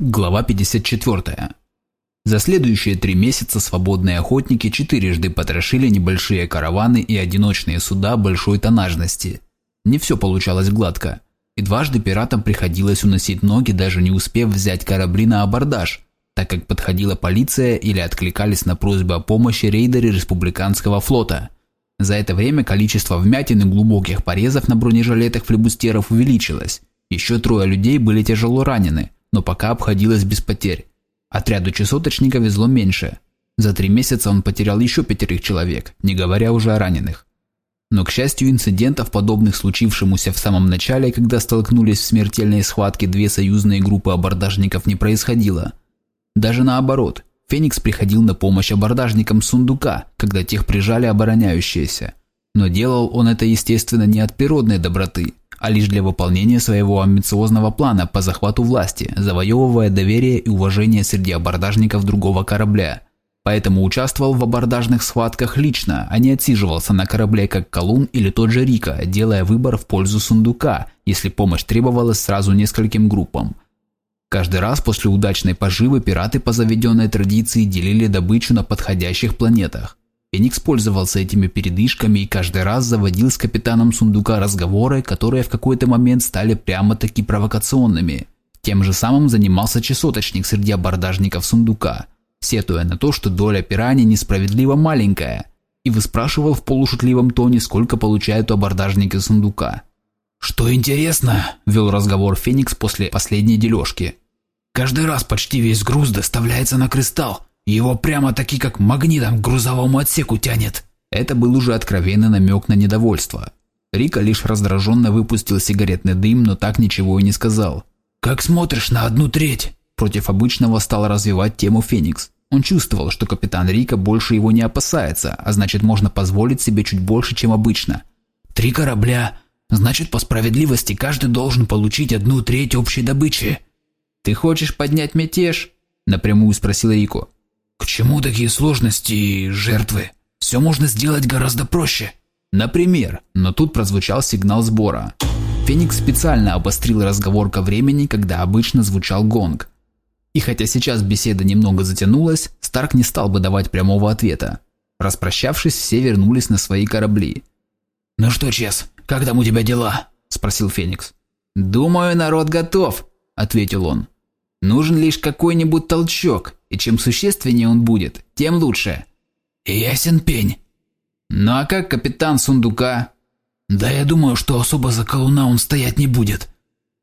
Глава 54. За следующие три месяца свободные охотники четырежды потрошили небольшие караваны и одиночные суда большой тоннажности. Не все получалось гладко, и дважды пиратам приходилось уносить ноги, даже не успев взять корабли на абордаж, так как подходила полиция или откликались на просьбы о помощи рейдеры республиканского флота. За это время количество вмятин и глубоких порезов на бронежилетах флебустеров увеличилось. Еще трое людей были тяжело ранены – но пока обходилось без потерь. Отряду часоточника везло меньше. За три месяца он потерял еще пятерых человек, не говоря уже о раненых. Но, к счастью, инцидентов, подобных случившемуся в самом начале, когда столкнулись в смертельной схватке две союзные группы абордажников, не происходило. Даже наоборот, Феникс приходил на помощь абордажникам сундука, когда тех прижали обороняющиеся. Но делал он это, естественно, не от природной доброты – а лишь для выполнения своего амбициозного плана по захвату власти, завоевывая доверие и уважение среди абордажников другого корабля. Поэтому участвовал в абордажных схватках лично, а не отсиживался на корабле как Колун или тот же Рика, делая выбор в пользу сундука, если помощь требовалась сразу нескольким группам. Каждый раз после удачной поживы пираты по заведенной традиции делили добычу на подходящих планетах. Феникс пользовался этими передышками и каждый раз заводил с капитаном сундука разговоры, которые в какой-то момент стали прямо-таки провокационными. Тем же самым занимался часоточник среди абордажников сундука, сетуя на то, что доля пираний несправедливо маленькая, и выспрашивал в полушутливом тоне, сколько получают абордажники сундука. «Что интересно», – вел разговор Феникс после последней дележки. «Каждый раз почти весь груз доставляется на кристалл, его прямо-таки как магнитом к грузовому отсеку тянет. Это был уже откровенный намек на недовольство. Рика лишь раздраженно выпустил сигаретный дым, но так ничего и не сказал. «Как смотришь на одну треть?» Против обычного стал развивать тему Феникс. Он чувствовал, что капитан Рика больше его не опасается, а значит можно позволить себе чуть больше, чем обычно. «Три корабля. Значит, по справедливости каждый должен получить одну треть общей добычи». «Ты хочешь поднять мятеж?» – напрямую спросил Рико. К чему такие сложности и жертвы? Все можно сделать гораздо проще. Например, но тут прозвучал сигнал сбора. Феникс специально обострил разговор ко времени, когда обычно звучал гонг. И хотя сейчас беседа немного затянулась, Старк не стал бы давать прямого ответа. Распрощавшись, все вернулись на свои корабли. «Ну что, Чес, как там у тебя дела?» – спросил Феникс. «Думаю, народ готов», – ответил он. «Нужен лишь какой-нибудь толчок, и чем существеннее он будет, тем лучше. Ясен пень. Ну а как капитан сундука? Да я думаю, что особо за колуна он стоять не будет.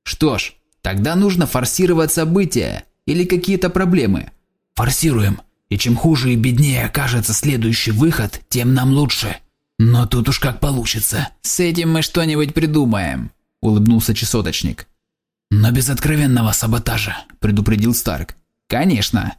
Что ж, тогда нужно форсировать события или какие-то проблемы. Форсируем. И чем хуже и беднее окажется следующий выход, тем нам лучше. Но тут уж как получится. С этим мы что-нибудь придумаем, улыбнулся часоточник. Но без откровенного саботажа, предупредил Старк. Конечно.